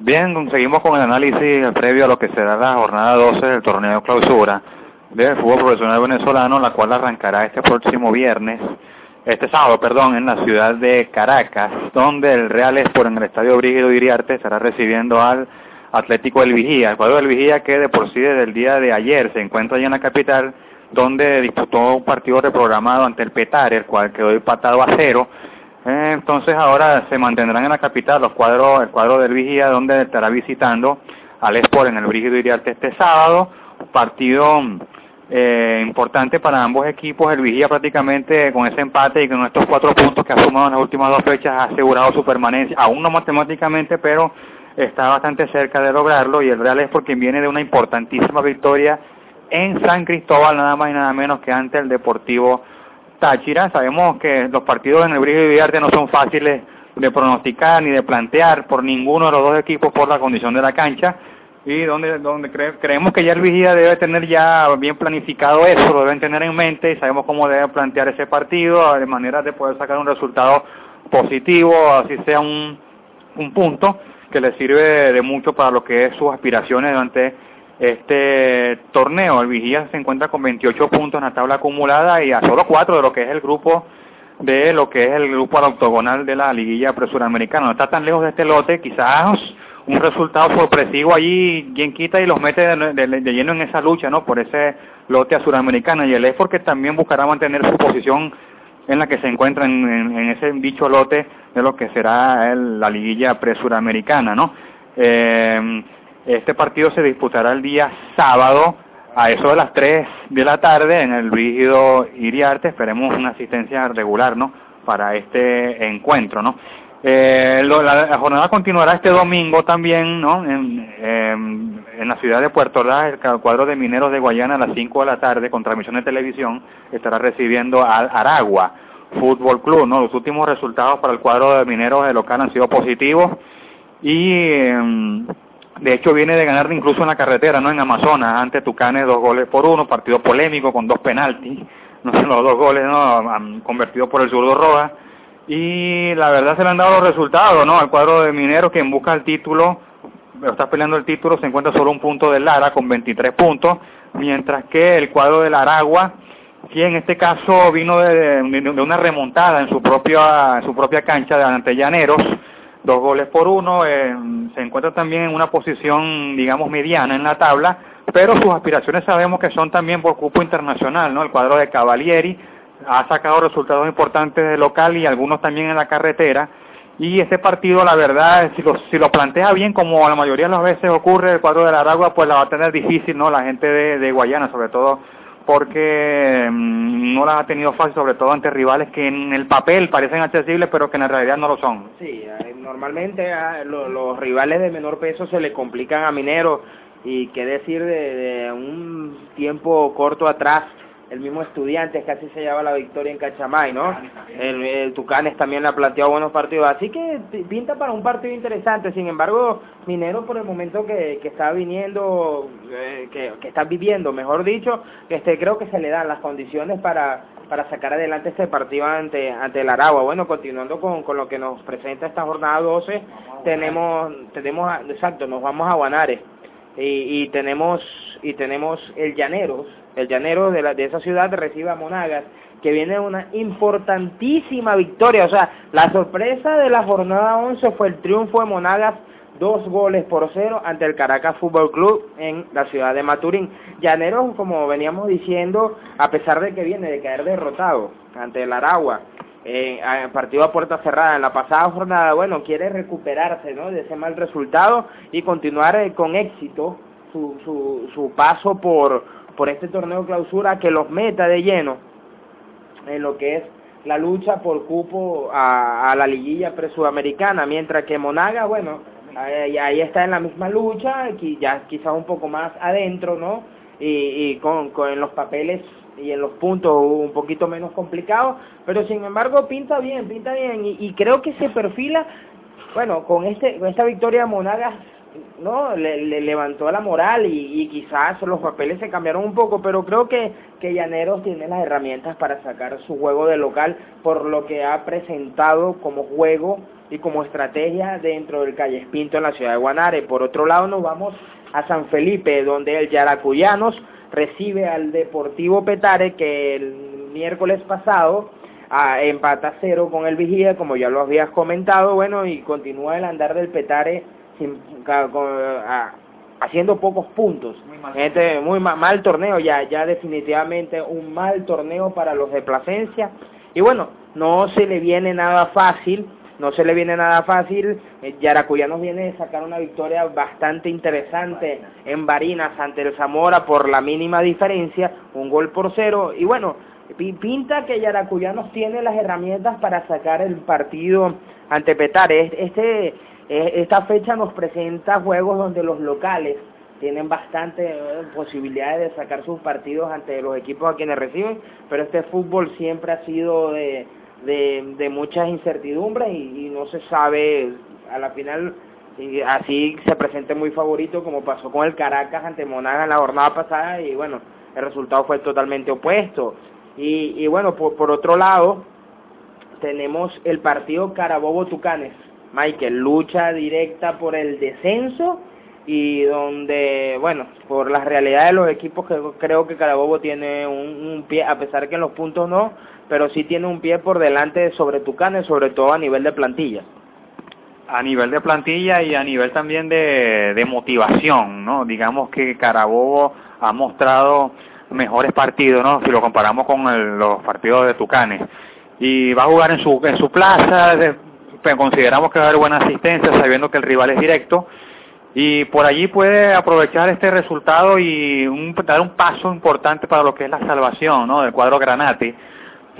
Bien, seguimos con el análisis previo a lo que será la jornada 12 del torneo clausura del fútbol profesional venezolano, la cual arrancará este próximo viernes, este sábado, perdón, en la ciudad de Caracas, donde el Real Esport en el Estadio Brígido Iriarte estará recibiendo al Atlético del Vigía, el cuadro del Vigía que de por sí desde el día de ayer se encuentra allá en la capital, donde disputó un partido reprogramado ante el Petare, el cual quedó empatado a cero, entonces ahora se mantendrán en la capital los cuadros, el cuadro del Vigía, donde estará visitando al Sport en el Brígido Iriarte este sábado, partido eh, importante para ambos equipos, el Vigía prácticamente con ese empate y con estos cuatro puntos que ha sumado en las últimas dos fechas ha asegurado su permanencia, aún no matemáticamente, pero está bastante cerca de lograrlo. Y el Real es porque viene de una importantísima victoria en San Cristóbal, nada más y nada menos que ante el Deportivo Táchira. Sabemos que los partidos en el Brillo de Villarte no son fáciles de pronosticar ni de plantear por ninguno de los dos equipos por la condición de la cancha y donde donde creemos que ya el Vigía debe tener ya bien planificado eso, lo deben tener en mente y sabemos cómo debe plantear ese partido de manera de poder sacar un resultado positivo, así sea un, un punto que le sirve de mucho para lo que es sus aspiraciones durante este torneo. El Vigía se encuentra con 28 puntos en la tabla acumulada y a solo 4 de lo que es el grupo de lo que es el grupo octogonal de la liguilla presuramericana. No está tan lejos de este lote, quizás un resultado sorpresivo allí, quien quita y los mete de, lleno en esa lucha, ¿no? Por ese lote a suramericana y el es porque también buscará mantener su posición en la que se encuentra en, ese dicho lote de lo que será la liguilla presuramericana, ¿no? Eh, este partido se disputará el día sábado a eso de las 3 de la tarde en el rígido Iriarte. Esperemos una asistencia regular, ¿no? Para este encuentro, ¿no? Eh, la, jornada continuará este domingo también, ¿no? En, en la ciudad de Puerto Ordaz, el cuadro de mineros de Guayana a las 5 de la tarde con transmisión de televisión estará recibiendo al Aragua Fútbol Club, ¿no? Los últimos resultados para el cuadro de mineros de local han sido positivos y em, de hecho viene de ganar incluso en la carretera, ¿no? En Amazonas, ante Tucanes dos goles por uno, partido polémico con dos penaltis, no los dos goles, ¿no? Convertidos por el zurdo Roja. Y la verdad se le han dado los resultados, ¿no? Al cuadro de Mineros, quien busca el título, está peleando el título, se encuentra solo un punto del Lara con 23 puntos, mientras que el cuadro del Aragua, quien en este caso vino de, una remontada en su propia, en su propia cancha de ante Llaneros, dos goles por uno, se encuentra también en una posición, digamos, mediana en la tabla, pero sus aspiraciones sabemos que son también por cupo internacional, ¿no? El cuadro de Cavalieri ha sacado resultados importantes de local y algunos también en la carretera, y este partido, la verdad, si lo, si lo plantea bien, como la mayoría de las veces ocurre, el cuadro de la Aragua, pues la va a tener difícil, ¿no? La gente de, de Guayana, sobre todo porque mm, no las ha tenido fácil, sobre todo ante rivales que en el papel parecen accesibles, pero que en realidad no lo son. Sí, normalmente a los rivales de menor peso se le complican a Minero y qué decir de, de un tiempo corto atrás el mismo estudiante casi se lleva la victoria en Cachamay, ¿no? El, Tucanes también ha planteado buenos partidos, así que pinta para un partido interesante, sin embargo, Minero por el momento que, que está viniendo, eh, que, que está viviendo, mejor dicho, este creo que se le dan las condiciones para para sacar adelante este partido ante ante el Aragua. Bueno, continuando con, con lo que nos presenta esta jornada 12, tenemos tenemos exacto, nos vamos a Guanare y, y tenemos y tenemos el Llaneros el llanero de, la, de esa ciudad recibe a Monagas, que viene una importantísima victoria. O sea, la sorpresa de la jornada 11 fue el triunfo de Monagas, dos goles por cero ante el Caracas Fútbol Club en la ciudad de Maturín. Llaneros, como veníamos diciendo, a pesar de que viene de caer derrotado ante el Aragua, eh, partido a puerta cerrada en la pasada jornada, bueno, quiere recuperarse ¿no? de ese mal resultado y continuar eh, con éxito su, su, su paso por por este torneo clausura que los meta de lleno en lo que es la lucha por cupo a, a la liguilla presudamericana, mientras que Monaga, bueno, ahí, ahí, está en la misma lucha, ya quizás un poco más adentro, ¿no? Y, y con, con los papeles y en los puntos un poquito menos complicado, pero sin embargo pinta bien, pinta bien, y, creo que se perfila, bueno, con este con esta victoria Monagas no le, levantó la moral y, y, quizás los papeles se cambiaron un poco pero creo que que Llaneros tiene las herramientas para sacar su juego de local por lo que ha presentado como juego y como estrategia dentro del Calle Espinto en la ciudad de Guanare. Por otro lado nos vamos a San Felipe donde el Yaracuyanos recibe al Deportivo Petare que el miércoles pasado a, empata cero con el Vigía como ya lo habías comentado bueno y continúa el andar del Petare sin, haciendo pocos puntos. Muy mal, este, muy mal, torneo, ya, ya definitivamente un mal torneo para los de Plasencia. Y bueno, no se le viene nada fácil, no se le viene nada fácil. Eh, nos viene de sacar una victoria bastante interesante en Barinas ante el Zamora por la mínima diferencia, un gol por cero. Y bueno, pinta que Yaracuyanos tiene las herramientas para sacar el partido ante Petare. Este esta fecha nos presenta juegos donde los locales tienen bastante eh, posibilidades de sacar sus partidos ante los equipos a quienes reciben, pero este fútbol siempre ha sido de, de, muchas incertidumbres y, no se sabe a la final y así se presente muy favorito como pasó con el Caracas ante Monaga en la jornada pasada y bueno, el resultado fue totalmente opuesto. Y, y bueno, por, por otro lado, tenemos el partido Carabobo-Tucanes Michael, lucha directa por el descenso y donde, bueno, por la realidad de los equipos que creo que Carabobo tiene un, pie, a pesar que en los puntos no, pero sí tiene un pie por delante sobre Tucanes, sobre todo a nivel de plantilla. A nivel de plantilla y a nivel también de, de motivación, ¿no? Digamos que Carabobo ha mostrado mejores partidos, ¿no? Si lo comparamos con los partidos de Tucanes. Y va a jugar en su, en su plaza, consideramos que va a haber buena asistencia sabiendo que el rival es directo y por allí puede aprovechar este resultado y un, dar un paso importante para lo que es la salvación ¿no? del cuadro Granati,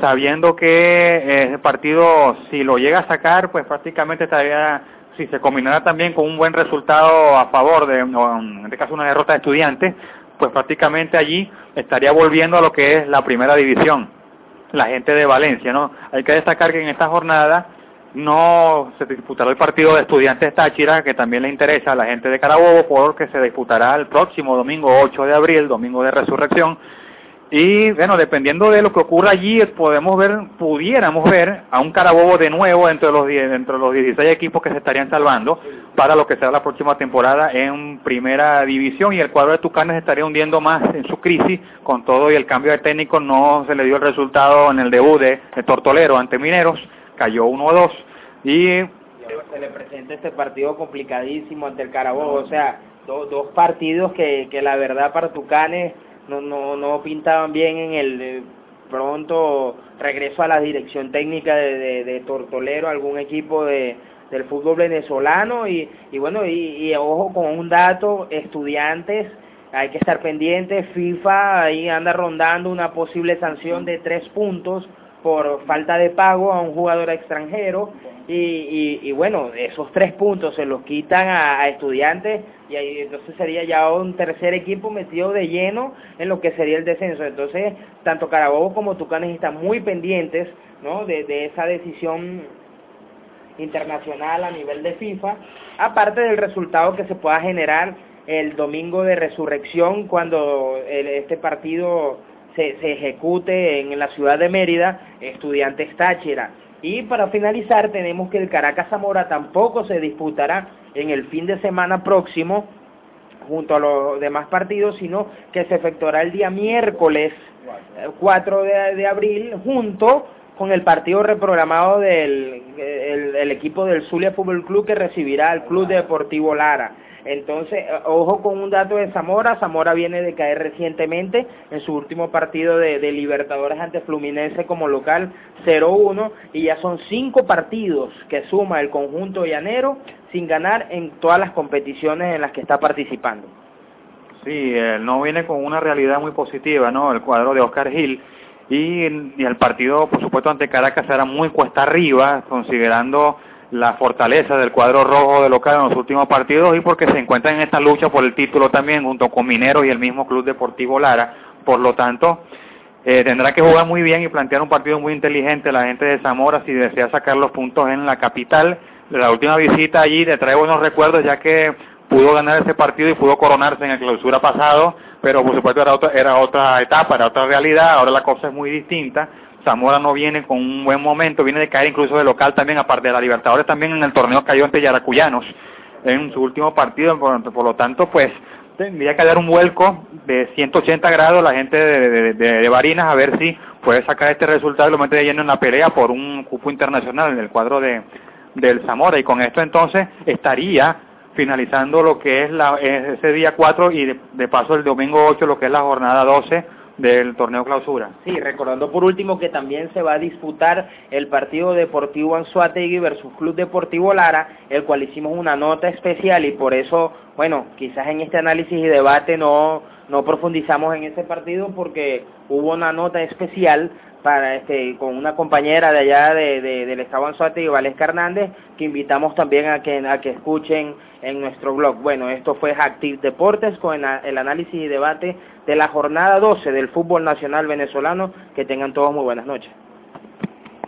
sabiendo que eh, el partido, si lo llega a sacar, pues prácticamente estaría, si se combinara también con un buen resultado a favor de, en este caso una derrota de estudiantes, pues prácticamente allí estaría volviendo a lo que es la primera división, la gente de Valencia, ¿no? Hay que destacar que en esta jornada no se disputará el partido de estudiantes Táchira, que también le interesa a la gente de Carabobo, porque se disputará el próximo domingo 8 de abril, domingo de resurrección. Y bueno, dependiendo de lo que ocurra allí, podemos ver, pudiéramos ver a un Carabobo de nuevo entre los, entre los 16 equipos que se estarían salvando para lo que será la próxima temporada en primera división. Y el cuadro de Tucanes estaría hundiendo más en su crisis. Con todo y el cambio de técnico no se le dio el resultado en el debut de, de Tortolero ante Mineros cayó 1-2 y se le presenta este partido complicadísimo ante el Carabobo, o sea, dos partidos que, que la verdad para Tucanes no, no, no pintaban bien en el eh, pronto regreso a la dirección técnica de, de, Tortolero, algún equipo de, del fútbol venezolano. Y, y bueno, y, y ojo con un dato, estudiantes, hay que estar pendientes, FIFA ahí anda rondando una posible sanción de tres puntos por falta de pago a un jugador extranjero y, y, bueno, esos tres puntos se los quitan a, estudiantes y ahí entonces sería ya un tercer equipo metido de lleno en lo que sería el descenso. Entonces, tanto Carabobo como Tucanes están muy pendientes ¿no? de, de esa decisión internacional a nivel de FIFA, aparte del resultado que se pueda generar el domingo de resurrección cuando este partido se, se ejecute en la ciudad de Mérida, Estudiantes Táchira. Y para finalizar tenemos que el Caracas Zamora tampoco se disputará en el fin de semana próximo junto a los demás partidos, sino que se efectuará el día miércoles 4 de, de abril junto con el partido reprogramado del el, equipo del Zulia Fútbol Club que recibirá al Club Deportivo Lara. Entonces, eh, ojo con un dato de Zamora, Zamora viene de caer recientemente en su último partido de, Libertadores ante Fluminense como local 0-1 y ya son cinco partidos que suma el conjunto llanero sin ganar en todas las competiciones en las que está participando. Sí, no viene con una realidad muy positiva, ¿no? El cuadro de Oscar Gil y, y el partido, por supuesto, ante Caracas era muy cuesta arriba, considerando la fortaleza del cuadro rojo de local en los últimos partidos y porque se encuentran en esta lucha por el título también junto con Mineros y el mismo Club Deportivo Lara. Por lo tanto, eh, tendrá que jugar muy bien y plantear un partido muy inteligente la gente de Zamora si desea sacar los puntos en la capital. La última visita allí le trae buenos recuerdos ya que pudo ganar ese partido y pudo coronarse en el clausura pasado, pero por supuesto era otra, era otra etapa, era otra realidad, ahora la cosa es muy distinta. Zamora no viene con un buen momento, viene de caer incluso de local también, aparte de la Libertadores, también en el torneo cayó ante Yaracuyanos en su último partido, por, lo tanto, pues tendría que dar un vuelco de 180 grados la gente de, de, Barinas a ver si puede sacar este resultado y lo mete de lleno en la pelea por un cupo internacional en el cuadro de del Zamora. Y con esto entonces estaría finalizando lo que es ese día 4 y de, paso el domingo 8 lo que es la jornada 12 del torneo clausura. Sí, recordando por último que también se va a disputar el partido deportivo Anzuategui versus Club Deportivo Lara, el cual hicimos una nota especial y por eso, bueno, quizás en este análisis y debate no, no profundizamos en ese partido porque hubo una nota especial para este con una compañera de allá de, del Estado Anzuategui, Valesca Hernández, que invitamos también a que, a que escuchen en nuestro blog. Bueno, esto fue Active Deportes con el análisis y debate de la jornada 12 del fútbol nacional venezolano. Que tengan todos muy buenas noches.